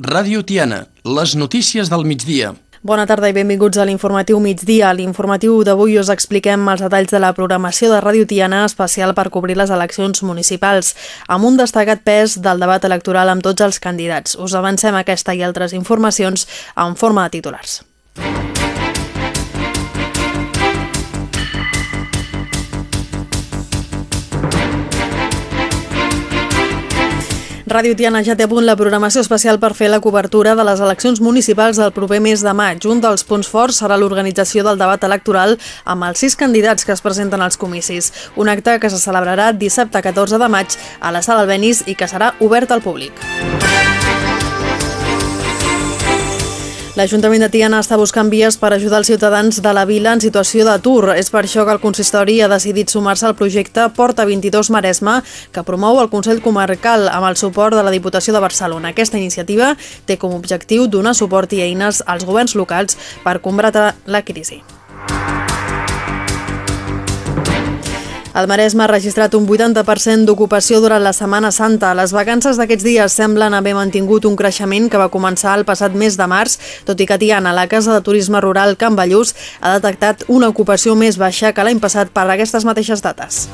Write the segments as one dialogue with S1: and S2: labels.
S1: Ràdio Tiana, les notícies del migdia.
S2: Bona tarda i benvinguts a l'informatiu migdia. A l'informatiu d'avui us expliquem els detalls de la programació de Ràdio Tiana especial per cobrir les eleccions municipals, amb un destacat pes del debat electoral amb tots els candidats. Us avancem aquesta i altres informacions en forma de titulars. Ràdio Tiana ja té a punt la programació especial per fer la cobertura de les eleccions municipals del proper mes de maig. Un dels punts forts serà l'organització del debat electoral amb els sis candidats que es presenten als comicis. Un acte que se celebrarà dissabte 14 de maig a la sala Albenis i que serà obert al públic. L'Ajuntament de Tiana està buscant vies per ajudar els ciutadans de la vila en situació d'atur. És per això que el consistori ha decidit sumar-se al projecte Porta 22 Maresme, que promou el Consell Comarcal amb el suport de la Diputació de Barcelona. Aquesta iniciativa té com a objectiu donar suport i eines als governs locals per combatre la crisi. El Maresme ha registrat un 80% d'ocupació durant la Setmana Santa. Les vacances d'aquests dies semblen haver mantingut un creixement que va començar el passat mes de març, tot i que Tiana, la Casa de Turisme Rural Can Ballús, ha detectat una ocupació més baixa que l'any passat per aquestes mateixes dates.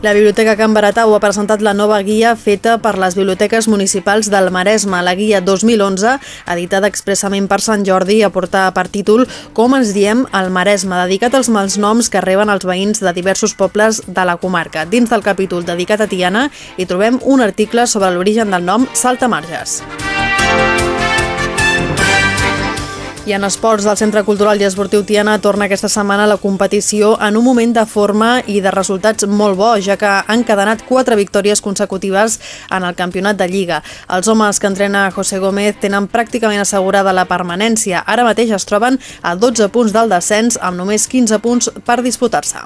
S2: La Biblioteca Can Baratau ha presentat la nova guia feta per les biblioteques municipals del Maresme, la guia 2011, editada expressament per Sant Jordi, a portar per títol Com ens diem al Maresme, dedicat als malnoms que reben els veïns de diversos pobles de la comarca. Dins del capítol dedicat a Tiana hi trobem un article sobre l'origen del nom Saltamarges. I en esports del Centre Cultural i Esportiu Tiana torna aquesta setmana la competició en un moment de forma i de resultats molt bo, ja que han cadenat quatre victòries consecutives en el campionat de Lliga. Els homes que entrena José Gómez tenen pràcticament assegurada la permanència. Ara mateix es troben a 12 punts del descens amb només 15 punts per disputar-se.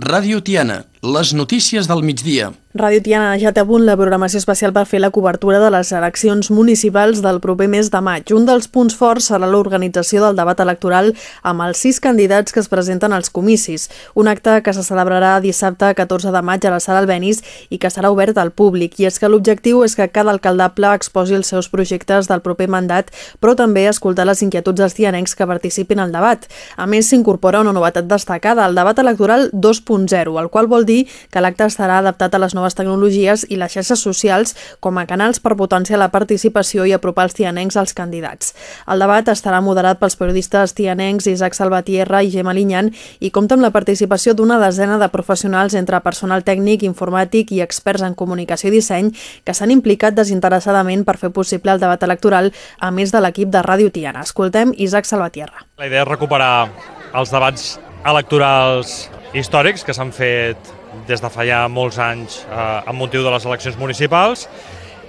S1: Ràdio Tiana, les notícies del migdia.
S2: Ràdio Tiana ja té la programació especial per fer la cobertura de les eleccions municipals del proper mes de maig. Un dels punts forts serà l'organització del debat electoral amb els sis candidats que es presenten als comicis. Un acte que se celebrarà dissabte 14 de maig a la sala Albenis i que serà obert al públic. I és que l'objectiu és que cada alcaldable exposi els seus projectes del proper mandat, però també escoltar les inquietuds dels tianencs que participin al debat. A més, s'incorpora una novetat destacada, el debat electoral 2.0, el qual vol dir que l'acte estarà adaptat a les noves tecnologies i les xarxes socials com a canals per potenciar la participació i apropar els tianencs als candidats. El debat estarà moderat pels periodistes tianencs Isaac Salvatierra i Gemma Linyan i compta amb la participació d'una desena de professionals entre personal tècnic, informàtic i experts en comunicació i disseny que s'han implicat desinteressadament per fer possible el debat electoral a més de l'equip de Ràdio Tiana. Escoltem Isaac Salvatierra.
S3: La idea és recuperar els debats electorals històrics que s'han fet des de fa ja molts anys eh, amb motiu de les eleccions municipals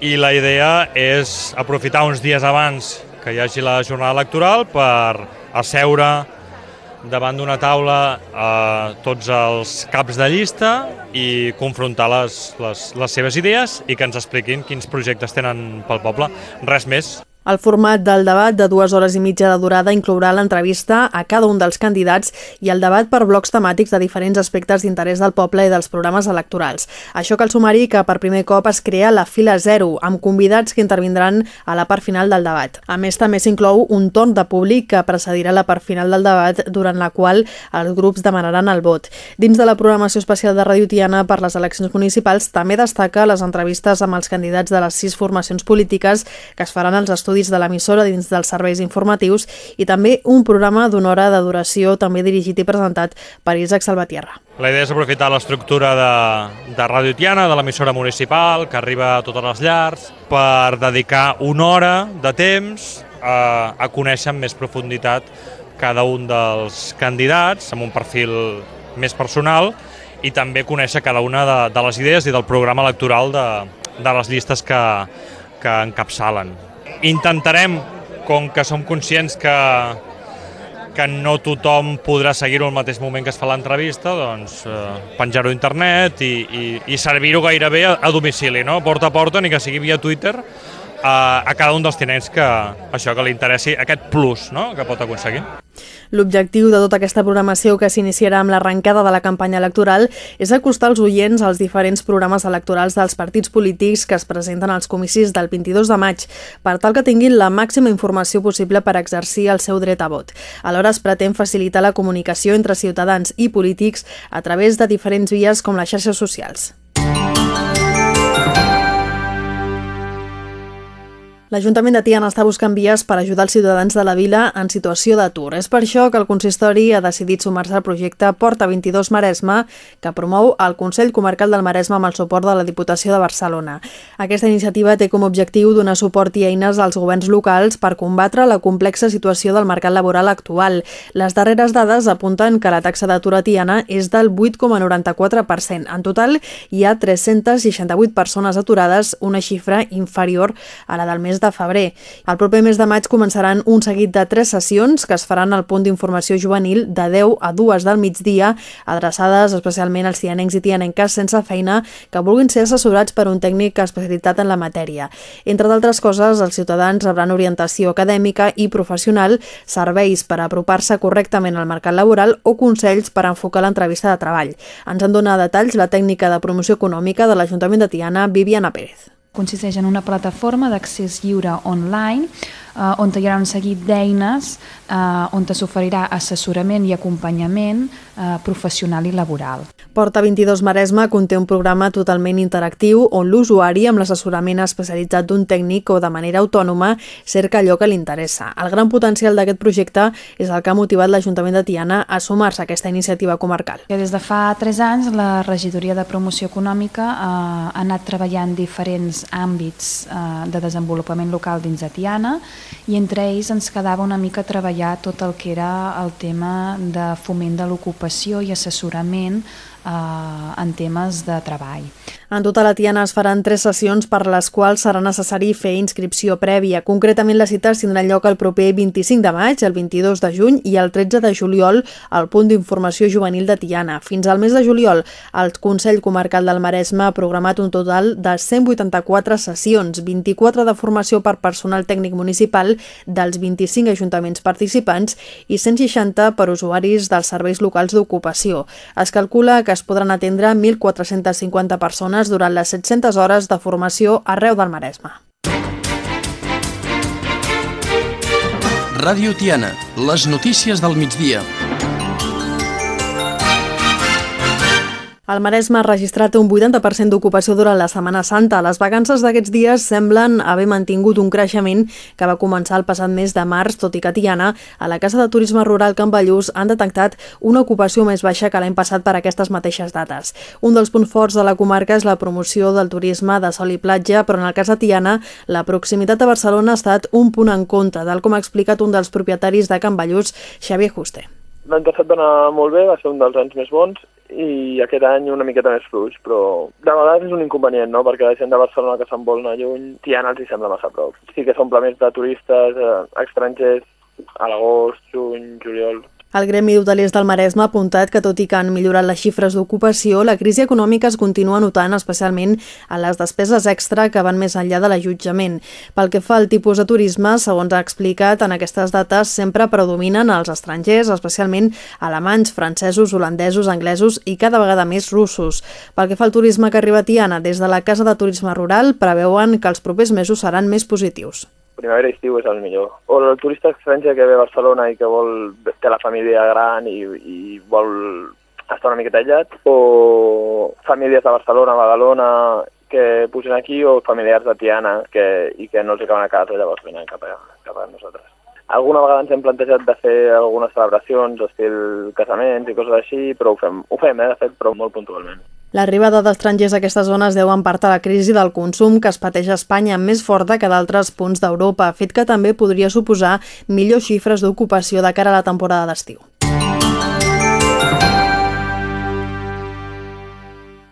S3: i la idea és aprofitar uns dies abans que hi hagi la jornada electoral per asseure davant d'una taula eh, tots els caps de llista i confrontar les, les, les seves idees i que ens expliquin quins projectes tenen pel poble. Res més.
S2: El format del debat de dues hores i mitja de durada inclourà l'entrevista a cada un dels candidats i el debat per blocs temàtics de diferents aspectes d'interès del poble i dels programes electorals. Això cal sumar-hi que per primer cop es crea la fila zero, amb convidats que intervindran a la part final del debat. A més, també s'inclou un torn de públic que precedirà la part final del debat, durant la qual els grups demanaran el vot. Dins de la programació especial de Radio Tiana per les eleccions municipals també destaca les entrevistes amb els candidats de les sis formacions polítiques que es faran als estudis estudis de l'emissora dins dels serveis informatius i també un programa d'una hora de duració també dirigit i presentat per Isaac Salvatierra.
S3: La idea és aprofitar l'estructura de, de Radio Tiana, de l'emissora municipal, que arriba a totes les llars, per dedicar una hora de temps a, a conèixer amb més profunditat cada un dels candidats, amb un perfil més personal, i també conèixer cada una de, de les idees i del programa electoral de, de les llistes que, que encapçalen intentarem, com que som conscients que, que no tothom podrà seguir-ho al mateix moment que es fa l'entrevista, doncs eh, penjar-ho a internet i, i, i servir-ho gairebé a, a domicili, no? porta a porta, ni que sigui via Twitter, a, a cada un dels tinents que això que li interessi, aquest plus no? que pot aconseguir.
S2: L'objectiu de tota aquesta programació que s'iniciarà amb l'arrencada de la campanya electoral és acostar els oients als diferents programes electorals dels partits polítics que es presenten als comicis del 22 de maig, per tal que tinguin la màxima informació possible per exercir el seu dret a vot. Alhora es pretén facilitar la comunicació entre ciutadans i polítics a través de diferents vies com les xarxes socials. L'Ajuntament de Tiana està buscant vies per ajudar els ciutadans de la vila en situació d'atur. És per això que el consistori ha decidit sumar-se al projecte Porta 22 Maresme, que promou el Consell Comarcal del Maresme amb el suport de la Diputació de Barcelona. Aquesta iniciativa té com a objectiu donar suport i eines als governs locals per combatre la complexa situació del mercat laboral actual. Les darreres dades apunten que la taxa d'atur a Tiana és del 8,94%. En total, hi ha 368 persones aturades, una xifra inferior a la del mes de febrer. El proper mes de maig començaran un seguit de tres sessions que es faran al punt d'informació juvenil de 10 a 2 del migdia, adreçades especialment als tianencs i tianenques sense feina que vulguin ser assessorats per un tècnic especialitzat en la matèria. Entre d'altres coses, els ciutadans rebran orientació acadèmica i professional, serveis per apropar-se correctament al mercat laboral o consells per enfocar l'entrevista de treball. Ens en dona detalls la tècnica de promoció econòmica de l'Ajuntament de Tiana, Viviana Pérez
S4: consisteix en una plataforma d'accés lliure online eh, on hi haurà un seguit d'eines eh, on s'oferirà assessorament i acompanyament eh, professional i laboral.
S2: Porta 22 Maresma conté un programa totalment interactiu on l'usuari, amb l'assessorament especialitzat d'un tècnic o de manera autònoma, cerca allò que li interessa. El gran potencial d'aquest projecte és el que ha motivat l'Ajuntament de Tiana a sumar-se a aquesta iniciativa comarcal.
S4: Des de fa 3 anys, la Regidoria de Promoció Econòmica eh, ha anat treballant diferents àmbits eh, de desenvolupament local dins de Tiana i entre ells ens quedava una mica treballar tot el que era el tema de foment de l'ocupació i assessorament eh, en temes de treball.
S2: En tota la Tiana es faran tres sessions per les quals serà necessari fer inscripció prèvia. Concretament, les cites tindran lloc el proper 25 de maig, el 22 de juny i el 13 de juliol al punt d'informació juvenil de Tiana. Fins al mes de juliol, el Consell Comarcal del Maresme ha programat un total de 184 sessions, 24 de formació per personal tècnic municipal dels 25 ajuntaments participants i 160 per usuaris dels serveis locals d'ocupació. Es calcula que es podran atendre 1.450 persones persones durant les 700 hores de formació arreu del Maresme.
S1: Ràdio Tiana, les notícies del migdia.
S2: El Maresme ha registrat un 80% d'ocupació durant la Setmana Santa. Les vacances d'aquests dies semblen haver mantingut un creixement que va començar el passat mes de març, tot i que Tiana, a la Casa de Turisme Rural Can Ballús, han detectat una ocupació més baixa que l'any passat per aquestes mateixes dates. Un dels punts forts de la comarca és la promoció del turisme de sol i platja, però en el cas de Tiana, la proximitat a Barcelona ha estat un punt en compte, tal com ha explicat un dels propietaris de Can Ballús, Xavier Juste.
S5: L'any passat va anar molt bé, va ser un dels anys més bons i aquest any una miqueta més fluix, però de vegades és un inconvenient, no?, perquè la gent de Barcelona que se'n vol anar lluny, Tiana els hi sembla massa prop. Sí que són més de turistes eh, estrangers a l'agost, juny, juliol,
S2: el Gremi d'Hotelers del Maresme ha apuntat que, tot i que han millorat les xifres d'ocupació, la crisi econòmica es continua notant especialment a les despeses extra que van més enllà de l'allotjament. Pel que fa al tipus de turisme, segons ha explicat, en aquestes dates sempre predominen els estrangers, especialment alemanys, francesos, holandesos, anglesos i cada vegada més russos. Pel que fa al turisme que arriba a Tiana, des de la Casa de Turisme Rural preveuen que els propers mesos seran més positius
S5: primavera i estiu és el millor. O el turista estranger que ve a Barcelona i que vol té la família gran i, i vol estar una miqueta aïllat, o famílies de Barcelona, Badalona, que pugen aquí, o familiars de Tiana que, i que no els acaben a casa, llavors venen cap a, cap a nosaltres. Alguna vegada ens hem plantejat de fer algunes celebracions, estil casaments i coses així, però ho fem, ho fem eh, de fet, però molt puntualment.
S2: L'arribada d'estrangers a aquestes zones deu en part a la crisi del consum que es pateix a Espanya més forta que d'altres punts d'Europa, fet que també podria suposar millors xifres d'ocupació de cara a la temporada d'estiu.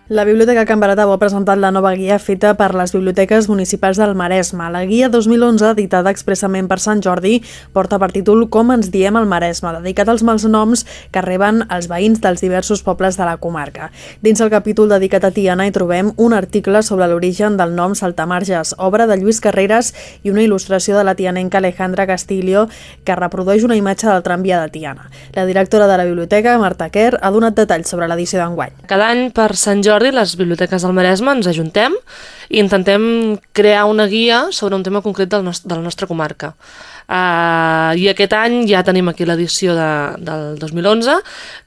S2: La Biblioteca Can Baratau ha presentat la nova guia feta per les biblioteques municipals del Maresme. La guia 2011, editada expressament per Sant Jordi, porta per títol Com ens diem al Maresme, dedicat als malnoms que reben els veïns dels diversos pobles de la comarca. Dins el capítol dedicat a Tiana hi trobem un article sobre l'origen del nom Saltamarges, obra de Lluís Carreras i una il·lustració de la tianenca Alejandra Castillo que reprodueix una imatge del tramvia de Tiana. La directora de la biblioteca, Marta Kerr, ha donat detalls sobre l'edició d'enguany.
S6: Cada any per Sant Jordi Jordi, les biblioteques del Maresme ens ajuntem i intentem crear una guia sobre un tema concret del nostre, de la nostra comarca. Uh, I aquest any ja tenim aquí l'edició de, del 2011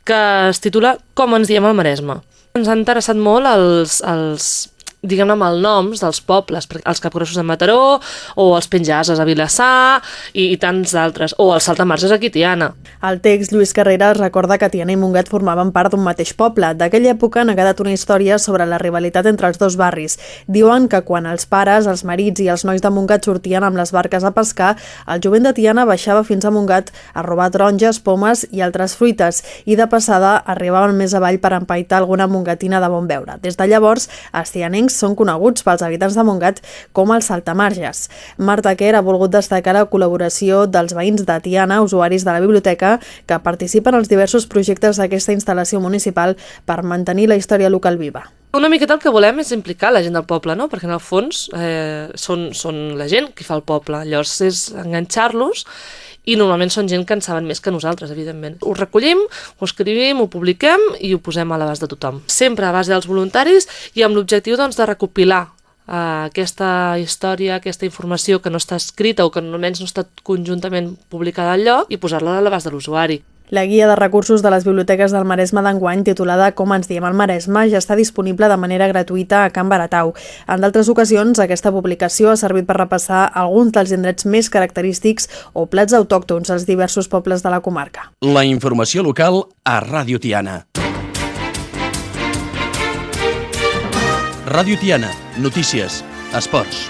S6: que es titula Com ens diem al Maresme. Ens ha interessat molt els, els diguem-ne, noms dels pobles, els capgrossos de Mataró, o els penjases a Vilassar, i, i tants d'altres, o els saltamarges a Quitiana.
S2: El text Lluís Carrera recorda que Tiana i Montgat formaven part d'un mateix poble. D'aquella època n'ha quedat una història sobre la rivalitat entre els dos barris. Diuen que quan els pares, els marits i els nois de Montgat sortien amb les barques a pescar, el jovent de Tiana baixava fins a Montgat a robar taronges, pomes i altres fruites, i de passada arribaven més avall per empaitar alguna mongatina de bon veure. Des de llavors, els tianencs són coneguts pels habitants de Montgat com els saltamarges. Marta Quer ha volgut destacar la col·laboració dels veïns de Tiana, usuaris de la biblioteca, que participen als diversos projectes d'aquesta instal·lació municipal per mantenir la història local viva.
S6: Una miqueta el que volem és implicar la gent del poble, no? perquè en el fons eh, són, són la gent qui fa el poble, llavors és enganxar-los i normalment són gent que en saben més que nosaltres, evidentment. Ho recollim, ho escrivim, ho publiquem i ho posem a l'abast de tothom. Sempre a base dels voluntaris i amb l'objectiu doncs, de recopilar Uh, aquesta història, aquesta informació que no està escrita o que almenys no està conjuntament publicada al lloc i posar-la a l'abast de l'usuari.
S2: La guia de recursos de les biblioteques del Maresme d'enguany, titulada Com ens diem al Maresme, ja està disponible de manera gratuïta a Can Baratau. En d'altres ocasions, aquesta publicació ha servit per repassar alguns dels indrets més característics o plats autòctons als diversos pobles de la comarca.
S1: La informació local a Ràdio Tiana. Ràdio Tiana. Notícies. Esports.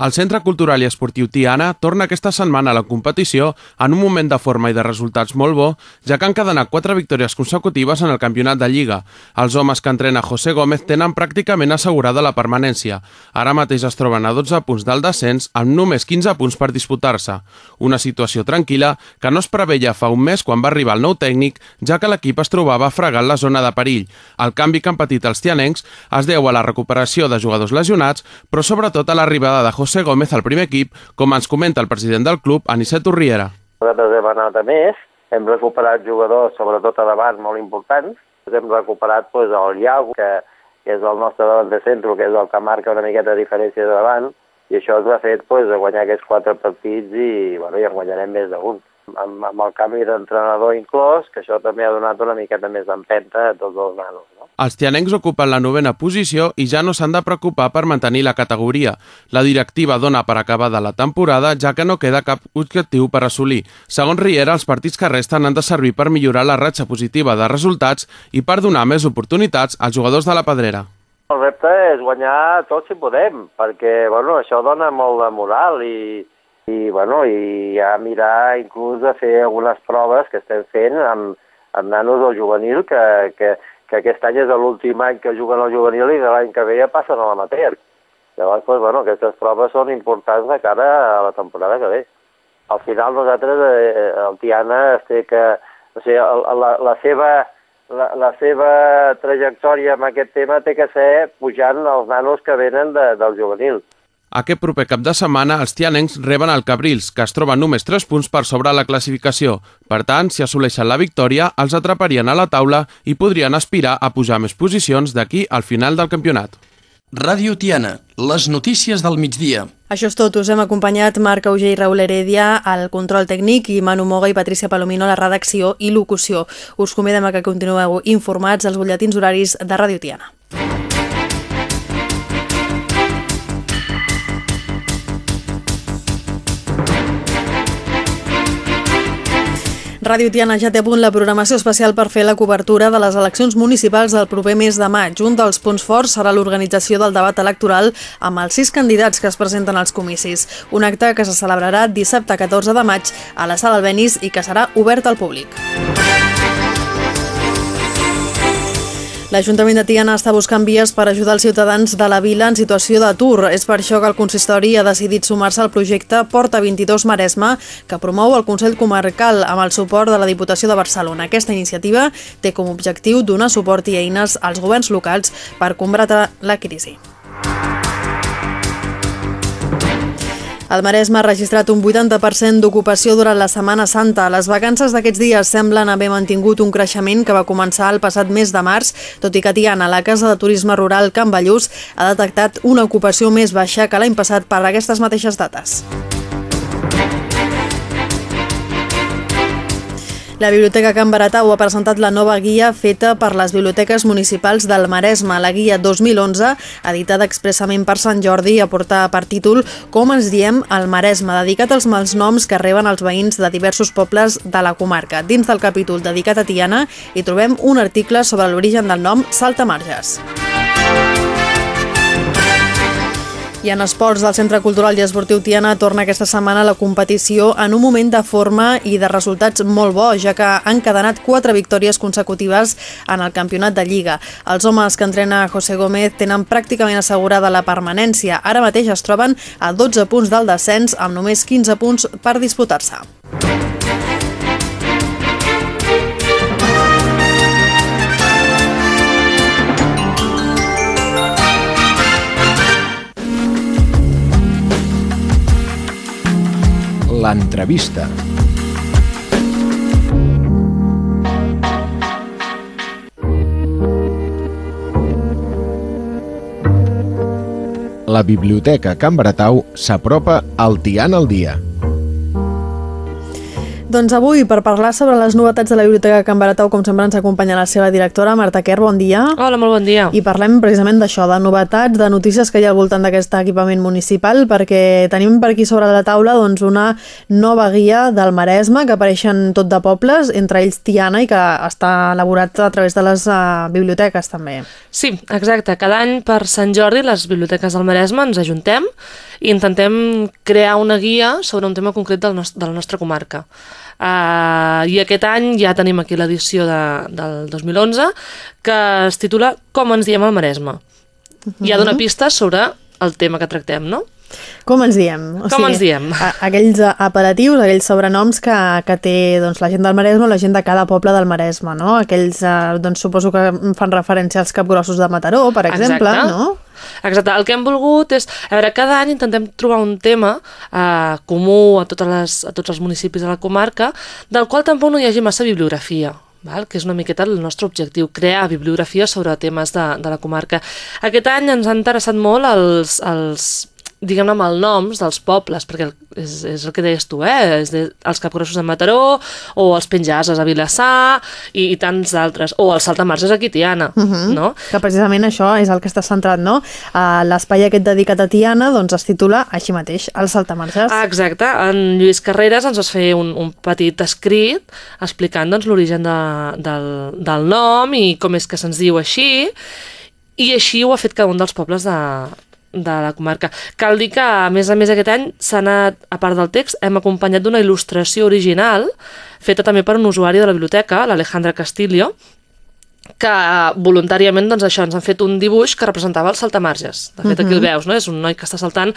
S7: El Centre Cultural i Esportiu Tiana torna aquesta setmana a la competició en un moment de forma i de resultats molt bo, ja que han cadenat quatre victòries consecutives en el campionat de Lliga. Els homes que entrena José Gómez tenen pràcticament assegurada la permanència. Ara mateix es troben a 12 punts del descens amb només 15 punts per disputar-se. Una situació tranquil·la que no es preveia fa un mes quan va arribar el nou tècnic, ja que l'equip es trobava fregat la zona de perill. El canvi que han patit els tianencs es deu a la recuperació de jugadors lesionats, però sobretot a l'arribada de José José Gómez al primer equip, com ens comenta el president del club, Anicet Urriera.
S8: Nosaltres hem anat a més, hem recuperat jugadors, sobretot a davant, molt importants. Hem recuperat pues, el Iago, que, que és el nostre davant de centre, que és el que marca una miqueta de diferència de davant, i això ens ha fet pues, guanyar aquests quatre partits i, bueno, i en guanyarem més d'un amb, amb el canvi d'entrenador inclòs, que això també ha donat una miqueta més d'empenta a tots els nanos.
S7: Els tianencs ocupen la novena posició i ja no s'han de preocupar per mantenir la categoria. La directiva dona per acabada la temporada, ja que no queda cap objectiu per assolir. Segons Riera, els partits que resten han de servir per millorar la ratxa positiva de resultats i per donar més oportunitats als jugadors de la Pedrera.
S8: El repte és guanyar tot si podem, perquè bueno, això dona molt de moral i, i, bueno, i ja mirar inclús de fer algunes proves que estem fent amb, amb nanos del juvenil, que, que, que aquest any és l'últim any que juguen al juvenil i de l'any que ve ja passen a l'amateur. Llavors, pues, bueno, aquestes proves són importants de cara a la temporada que ve. Al final nosaltres, eh, el Tiana, té que, o sigui, la, la seva la, la seva trajectòria amb aquest tema té que ser pujant els nanos que venen de, del juvenil.
S7: Aquest proper cap de setmana els tianencs reben el Cabrils, que es troba només 3 punts per sobre la classificació. Per tant, si assoleixen la victòria, els atraparien a la taula i podrien aspirar a pujar més posicions d'aquí al final del campionat.
S1: Ràdio Tiana, les notícies del migdia.
S2: Això és tot. Us hem acompanyat Marc Auger i Raül Heredia al control tècnic i Manu Moga i Patricia Palomino a la redacció i locució. Us convidem a que continueu informats als butlletins horaris de Ràdio Tiana. Ràdio Tiana ja té a punt la programació especial per fer la cobertura de les eleccions municipals del proper mes de maig. Un dels punts forts serà l'organització del debat electoral amb els sis candidats que es presenten als comicis. Un acte que se celebrarà dissabte 14 de maig a la sala Albenis i que serà obert al públic. L'Ajuntament de Tiana està buscant vies per ajudar els ciutadans de la vila en situació d'atur. És per això que el consistori ha decidit sumar-se al projecte Porta 22 Maresma, que promou el Consell Comarcal amb el suport de la Diputació de Barcelona. Aquesta iniciativa té com a objectiu donar suport i eines als governs locals per combatre la crisi. El Maresme ha registrat un 80% d'ocupació durant la Setmana Santa. Les vacances d'aquests dies semblen haver mantingut un creixement que va començar el passat mes de març, tot i que Tiana, la Casa de Turisme Rural Can Ballús, ha detectat una ocupació més baixa que l'any passat per aquestes mateixes dates. La Biblioteca Can Baratau ha presentat la nova guia feta per les biblioteques municipals del Maresme, la guia 2011, editada expressament per Sant Jordi, a portar per títol Com ens diem al Maresme, dedicat als malnoms que reben els veïns de diversos pobles de la comarca. Dins del capítol dedicat a Tiana hi trobem un article sobre l'origen del nom Saltamarges. I en esports del Centre Cultural i Esportiu Tiana torna aquesta setmana la competició en un moment de forma i de resultats molt bo, ja que han cadenat quatre victòries consecutives en el campionat de Lliga. Els homes que entrena José Gómez tenen pràcticament assegurada la permanència. Ara mateix es troben a 12 punts del descens amb només 15 punts per disputar-se.
S9: L'entrevista. La Biblioteca Can Baratau s'apropa al Tian al dia.
S2: Doncs avui, per parlar sobre les novetats de la Biblioteca Can Baratau, com sempre ens acompanya la seva directora, Marta Quer, bon dia.
S6: Hola, molt bon dia.
S2: I parlem precisament d'això, de novetats, de notícies que hi ha al voltant d'aquest equipament municipal, perquè tenim per aquí sobre la taula doncs, una nova guia del Maresme, que apareixen tot de pobles, entre ells Tiana, i que està elaborat a través de les uh, biblioteques també.
S6: Sí, exacte. Cada any per Sant Jordi les biblioteques del Maresme ens ajuntem i intentem crear una guia sobre un tema concret del nost de la nostra comarca. Uh, I aquest any ja tenim aquí l'edició de, del 2011 que es titula Com ens diem al Maresme. Uh -huh. Ja dona pistes sobre el tema que tractem, no?
S2: Com ens diem?
S6: O Com sigui, ens diem?
S2: A, aquells apel·latius, aquells sobrenoms que, que té doncs, la gent del Maresme o la gent de cada poble del Maresme, no? Aquells, eh, doncs, suposo que fan referència als capgrossos de Mataró, per exemple,
S6: Exacte.
S2: no?
S6: Exacte, el que hem volgut és, a veure, cada any intentem trobar un tema eh, comú a, totes les, a tots els municipis de la comarca, del qual tampoc no hi hagi massa bibliografia, val? que és una miqueta el nostre objectiu, crear bibliografia sobre temes de, de la comarca. Aquest any ens han interessat molt els, els diguem-ne, malnoms dels pobles, perquè és, és el que deies tu, eh? És de, els capgrossos de Mataró, o els penjases a Vilassar, i, i tants d'altres, o els saltamarges a Tiana, uh -huh. no?
S2: Que precisament això és el que està centrat, no? Uh, L'espai aquest dedicat a Tiana, doncs es titula així mateix, els saltamarges.
S6: Ah, exacte. En Lluís Carreras ens va fer un, un petit escrit explicant doncs, l'origen de, del, del nom i com és que se'ns diu així, i així ho ha fet cada un dels pobles de, de la comarca. Cal dir que, a més a més, aquest any s'ha anat, a part del text, hem acompanyat d'una il·lustració original feta també per un usuari de la biblioteca, l'Alejandra Castillo, que voluntàriament doncs, això ens han fet un dibuix que representava els saltamarges. De fet, aquí el veus, no? És un noi que està saltant,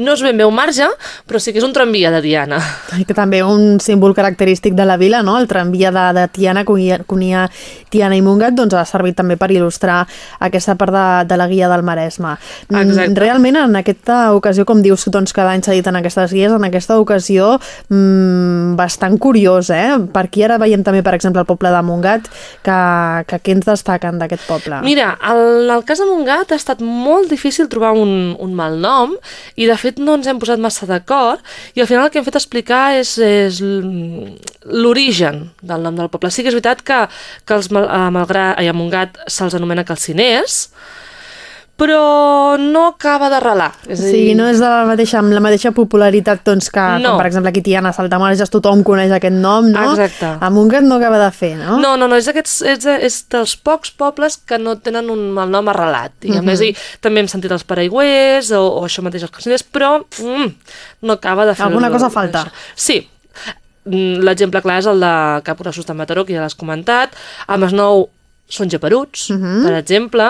S6: no és ben bé un marge, però sí que és un tramvia de Diana.
S2: I que també un símbol característic de la vila, no? El tramvia de, de Tiana, que unia, que unia Tiana i Mungat, doncs ha servit també per il·lustrar aquesta part de, de la guia del Maresme.
S6: Exacte.
S2: Realment, en aquesta ocasió, com dius, doncs cada any s'ha dit en aquestes guies, en aquesta ocasió mmm, bastant curiós, eh? Per aquí ara veiem també, per exemple, el poble de Mungat, que, que què ens destaquen d'aquest poble?
S6: Mira, el, el cas de Montgat ha estat molt difícil trobar un, un mal nom i de fet no ens hem posat massa d'acord i al final el que hem fet explicar és, és l'origen del nom del poble. Sí que és veritat que, que els, a, Malgrat, a Montgat se'ls anomena calciners, però no acaba d'arrelar.
S2: És sigui, no és de la mateixa, amb la mateixa popularitat doncs, que,
S6: No.
S2: com per exemple aquí Tiana, Saltamarges, tothom coneix aquest nom, no?
S6: Exacte.
S2: A Montgat no acaba de fer, no?
S6: No, no, no, és, aquests, és, és dels pocs pobles que no tenen un malnom arrelat, diguem.
S2: Mhm.
S6: És a dir, també hem sentit els paraigüers o, o això mateix els calciners, però mm, no acaba de fer...
S2: Alguna cosa falta.
S6: Sí. Mm, L'exemple clar és el de Capgrossos de Mataró, que ja l'has comentat. A Masnou són geperuts, uh
S2: Mhm.
S6: -huh. per exemple,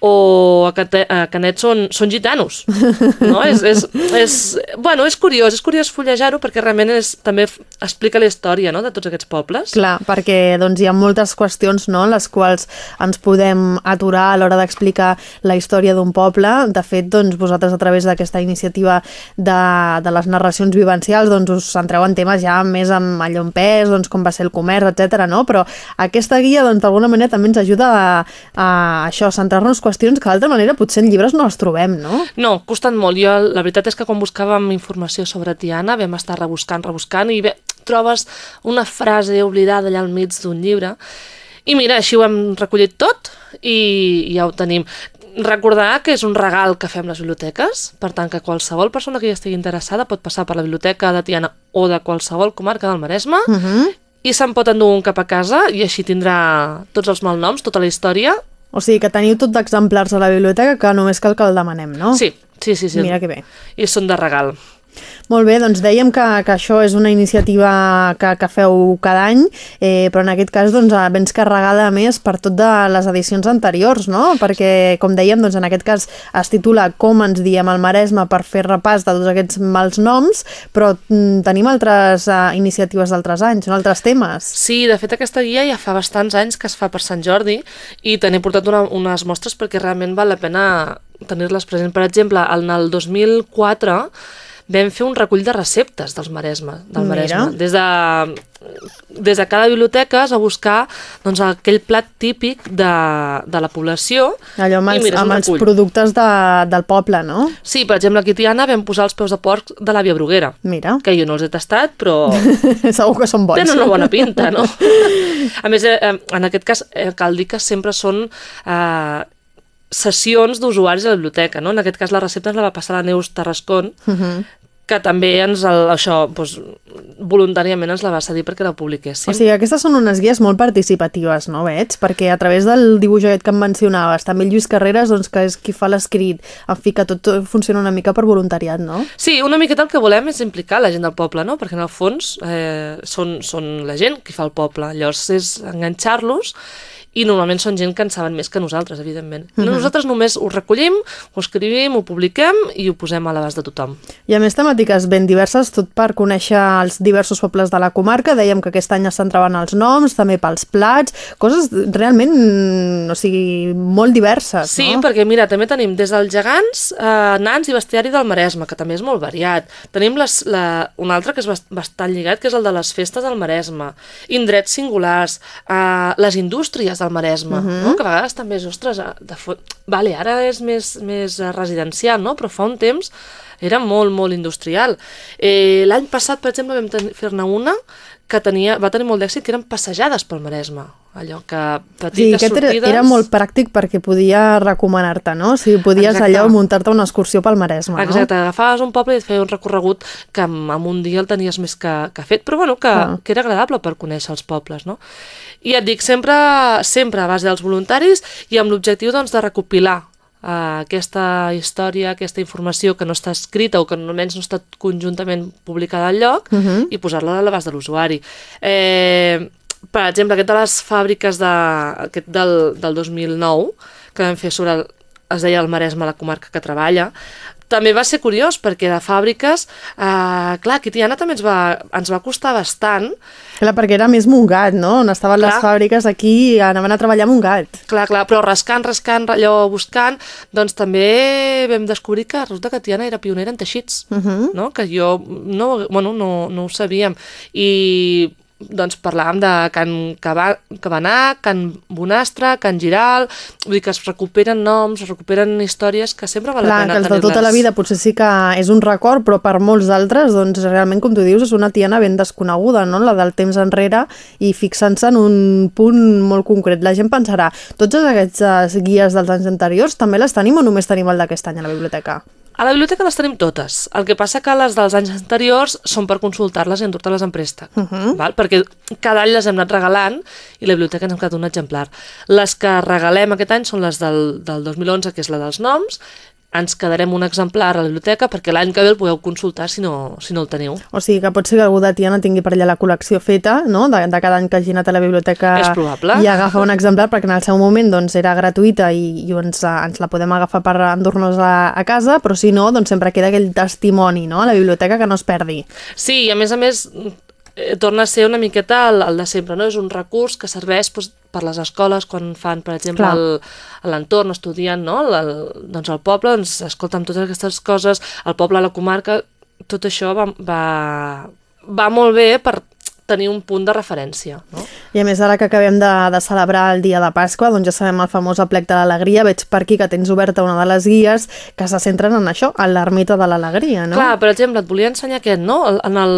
S6: o a, Cate a Canet són, són gitanos. No? és, és, és, bueno, és curiós, és curiós fullejar-ho perquè realment és, també explica la història no? de tots aquests pobles.
S2: Clar, perquè doncs, hi ha moltes qüestions no, les quals ens podem aturar a l'hora d'explicar la història d'un poble. De fet, doncs, vosaltres a través d'aquesta iniciativa de, de les narracions vivencials doncs, us centreu en temes ja més amb allò en pes, doncs, com va ser el comerç, etc. no? Però aquesta guia doncs, d'alguna manera també ens ajuda a, a això, a centrar-nos qüestions que d'altra manera potser en llibres no les trobem, no?
S6: No, costen molt. Jo, la veritat és que quan buscàvem informació sobre Tiana vam estar rebuscant, rebuscant i bé, trobes una frase oblidada allà al mig d'un llibre i mira, així ho hem recollit tot i ja ho tenim. Recordar que és un regal que fem les biblioteques, per tant que qualsevol persona que hi estigui interessada pot passar per la biblioteca de Tiana o de qualsevol comarca del Maresme
S2: Uh -huh.
S6: I se'n pot endur un cap a casa i així tindrà tots els malnoms, tota la història.
S2: O sigui que teniu tot d'exemplars a la biblioteca que només cal que el demanem, no?
S6: Sí, sí, sí. sí.
S2: Mira que bé.
S6: I són de regal.
S2: Molt bé, doncs dèiem que, que això és una iniciativa que, que feu cada any, eh, però en aquest cas doncs, eh, vens carregada més per tot de les edicions anteriors, no? Perquè, com dèiem, doncs, en aquest cas es titula Com ens diem al Maresme per fer repàs de tots aquests mals noms, però mm, tenim altres eh, iniciatives d'altres anys, no? altres temes.
S6: Sí, de fet aquesta guia ja fa bastants anys que es fa per Sant Jordi i te n'he portat una, unes mostres perquè realment val la pena tenir-les present. Per exemple, en el 2004 vam fer un recull de receptes dels Maresme, del
S2: Mira.
S6: Maresme. Des de, des de cada biblioteca es va buscar doncs, aquell plat típic de, de la població.
S2: Allò amb els,
S6: mira,
S2: amb els productes de, del poble, no?
S6: Sí, per exemple, aquí a Tiana vam posar els peus de porc de l'àvia Bruguera,
S2: Mira,
S6: que jo no els he tastat, però
S2: segur que són bons.
S6: tenen una bona pinta, no? A més, eh, eh, en aquest cas, eh, cal dir que sempre són eh, sessions d'usuaris a la biblioteca, no? En aquest cas, la recepta ens la va passar la Neus Tarrascon,
S2: Mhm.
S6: que també ens, el, això, doncs, voluntàriament ens la va cedir perquè la publiquéssim.
S2: O sigui, aquestes són unes guies molt participatives, no veig? Perquè a través del dibuix aquest que em mencionaves, també el Lluís Carreras, doncs, que és qui fa l'escrit, en fi, que tot funciona una mica per voluntariat, no?
S6: Sí, una miqueta el que volem és implicar la gent del poble, no? Perquè en el fons eh, són, són la gent qui fa el poble. Llavors és enganxar-los i normalment són gent que en saben més que nosaltres, evidentment.
S2: Mhm.
S6: Nosaltres només ho recollim, ho escrivim, ho publiquem i ho posem a l'abast de tothom.
S2: I a més temàtiques ben diverses, tot per conèixer els diversos pobles de la comarca. Dèiem que aquest any es centraven els noms, també pels plats, coses realment, mm, o sigui, molt diverses,
S6: Sí,
S2: no?
S6: perquè mira, també tenim des dels gegants, eh, nans i bestiari del Maresme, que també és molt variat. Tenim les, la, un altre que és bast- bastant lligat, que és el de les festes del Maresme. Indrets singulars, eh, les indústries del Maresme,
S2: Mhm.
S6: no? que a vegades també és, ostres, eh, de fo... vale, ara és més, més eh, residencial, no? però fa un temps era molt, molt industrial. Eh, L'any passat, per exemple, vam fer-ne una que tenia, va tenir molt d'èxit, que eren passejades pel Maresme. Allò que petites
S2: era,
S6: sortides...
S2: era molt pràctic perquè podia recomanar-te, no? O sigui, podies
S6: Exacte.
S2: allò muntar-te una excursió pel Maresme, no?
S6: Exacte, agafaves un poble i et feia un recorregut que en, en un dia el tenies més que, que fet, però bueno, que,
S2: Clar.
S6: que era agradable per conèixer els pobles, no? I et dic, sempre, sempre a base dels voluntaris i amb l'objectiu doncs, de recopilar eh, aquesta història, aquesta informació que no està escrita o que almenys no està conjuntament publicada al lloc
S2: Mhm.
S6: i posar-la a l'abast de l'usuari. Eh, per exemple, aquest de les fàbriques de, aquest del, del 2009, que vam fer sobre, el, es deia el Maresme, la comarca que treballa, també va ser curiós perquè de fàbriques, eh, clar, aquí Tiana també ens va, ens va costar bastant,
S2: Clar, perquè era més Montgat, no? On estaven les
S6: Clar.
S2: fàbriques aquí i anaven a treballar a Montgat.
S6: clar, clar, però rascant, rascant, allò buscant, doncs també vam descobrir que resulta que Tiana era pionera en teixits,
S2: Uh -huh.
S6: no? que jo no, bueno, no, no ho sabíem. I doncs parlàvem de Can Caba- Cabanà, Can Bonastre, Can Giral, vull dir que es recuperen noms, es recuperen històries que sempre val la
S2: Clar,
S6: pena
S2: que els de tota la
S6: tenir-les.
S2: vida potser sí que és un record, però per molts d'altres, doncs realment, com tu dius, és una tiana ben desconeguda, no? La del temps enrere i fixant-se en un punt molt concret. La gent pensarà, tots aquestes guies dels anys anteriors també les tenim o només tenim el d'aquest any a la biblioteca?
S6: A la biblioteca les tenim totes. El que passa que les dels anys anteriors són per consultar-les i endur-te-les en préstec.
S2: Uh -huh.
S6: val? Perquè cada any les hem anat regalant i la biblioteca ens ha quedat un exemplar. Les que regalem aquest any són les del, del 2011, que és la dels noms, ens quedarem un exemplar a la biblioteca perquè l'any que ve el podeu consultar si no, si no el teniu.
S2: O sigui que pot ser que algú de Tiana tingui per allà la col·lecció feta, no?, de, de cada any que hagi anat a la biblioteca i agafa un exemplar, perquè en el seu moment doncs, era gratuïta i, i ens, ens la podem agafar per endur-nos a, a casa, però si no, doncs sempre queda aquell testimoni no? a la biblioteca que no es perdi.
S6: Sí, i a més a més eh, torna a ser una miqueta el, el de sempre, no? És un recurs que serveix doncs, per les escoles quan fan, per exemple, l'entorn, estudien, no? El, el, doncs el poble, doncs escolta'm totes aquestes coses, el poble, la comarca, tot això va, va, va molt bé per tenir un punt de referència, no?
S2: I a més, ara que acabem de, de celebrar el dia de Pasqua, doncs ja sabem el famós aplec de l'alegria. Veig per aquí que tens oberta una de les guies que se centren en això, en l'ermita de l'alegria, no?
S6: Clar, per exemple, et volia ensenyar aquest, no? En el,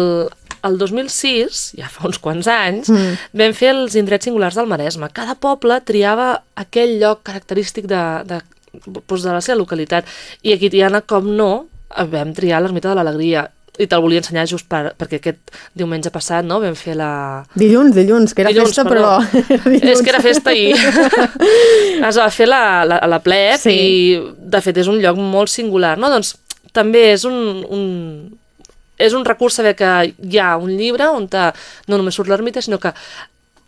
S6: el 2006, ja fa uns quants anys, mm. vam fer els indrets singulars del Maresme. Cada poble triava aquell lloc característic de, de, doncs de la seva localitat. I aquí Tiana, com no, vam triar l'ermita de l'alegria. I te'l volia ensenyar just per, perquè aquest diumenge passat no, vam fer la...
S2: Dilluns, dilluns, que era
S6: Dilluns,
S2: festa,
S6: perdó.
S2: però...
S6: És que era festa i es va fer la, la, la pleb
S2: Sí.
S6: i de fet és un lloc molt singular, no? Doncs també és un, un, és un recurs saber que hi ha un llibre on te, no només surt l'ermita, sinó que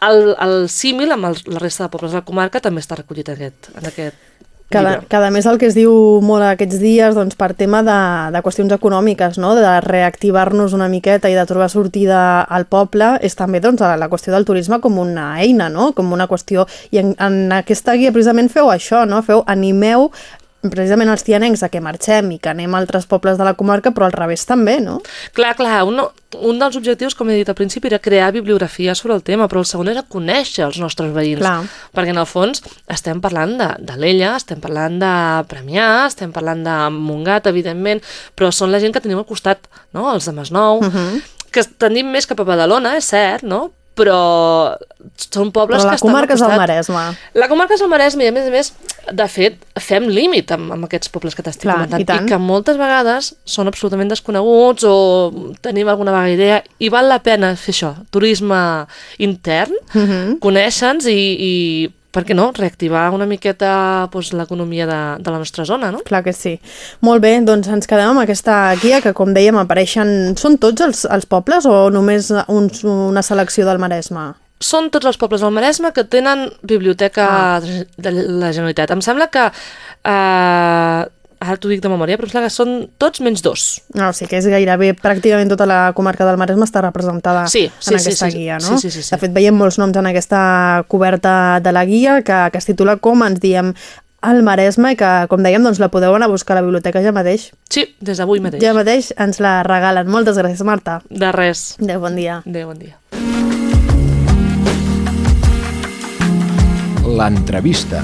S6: el, el símil amb el, la resta de pobles de la comarca també està recollit en aquest, en aquest
S2: Cada, cada més el que es diu molt aquests dies doncs, per tema de, de qüestions econòmiques, no? de reactivar-nos una miqueta i de trobar sortida al poble, és també doncs, la qüestió del turisme com una eina, no? com una qüestió... I en, en aquesta guia precisament feu això, no? feu, animeu precisament els tianencs a que marxem i que anem a altres pobles de la comarca, però al revés també, no?
S6: Clar, clar, un, un dels objectius, com he dit al principi, era crear bibliografia sobre el tema, però el segon era conèixer els nostres veïns.
S2: Clar.
S6: Perquè en el fons estem parlant de, de l'Ella, estem parlant de Premià, estem parlant de Montgat, evidentment, però són la gent que tenim al costat, no? Els de Masnou, uh -huh. que tenim més cap a Badalona, és cert, no? Però són pobles
S2: Però la
S6: que estan
S2: comarca
S6: al
S2: és el. Maresme.
S6: La comarca és el Maresme i a més a més, de fet, fem límit amb, amb aquests pobles que t'estic comentant
S2: i tant.
S6: que moltes vegades són absolutament desconeguts o tenim alguna vaga idea i val la pena fer això, turisme intern, uh
S2: Mhm.
S6: -huh. conèixer-nos i, i per què no, reactivar una miqueta doncs, l'economia de, de la nostra zona, no?
S2: Clar que sí. Molt bé, doncs ens quedem amb aquesta guia que, com dèiem, apareixen... Són tots els, els pobles o només uns, una selecció del Maresme?
S6: Són tots els pobles del Maresme que tenen biblioteca
S2: Ah.
S6: de la Generalitat. Em sembla que... Eh, ara t'ho dic de memòria, però em sembla que són tots menys dos.
S2: No, o sigui que és gairebé pràcticament tota la comarca del Maresme està representada
S6: Sí, sí,
S2: en
S6: sí,
S2: aquesta
S6: sí.
S2: guia, no?
S6: Sí, sí, sí, sí.
S2: De fet, veiem molts noms en aquesta coberta de la guia que, que es titula com ens diem el Maresme i que, com dèiem, doncs la podeu anar a buscar a la biblioteca ja mateix.
S6: Sí, des d'avui mateix.
S2: Ja mateix ens la regalen. Moltes gràcies, Marta.
S6: De res.
S2: Adéu, bon dia.
S6: Adéu, bon dia.
S9: L'entrevista.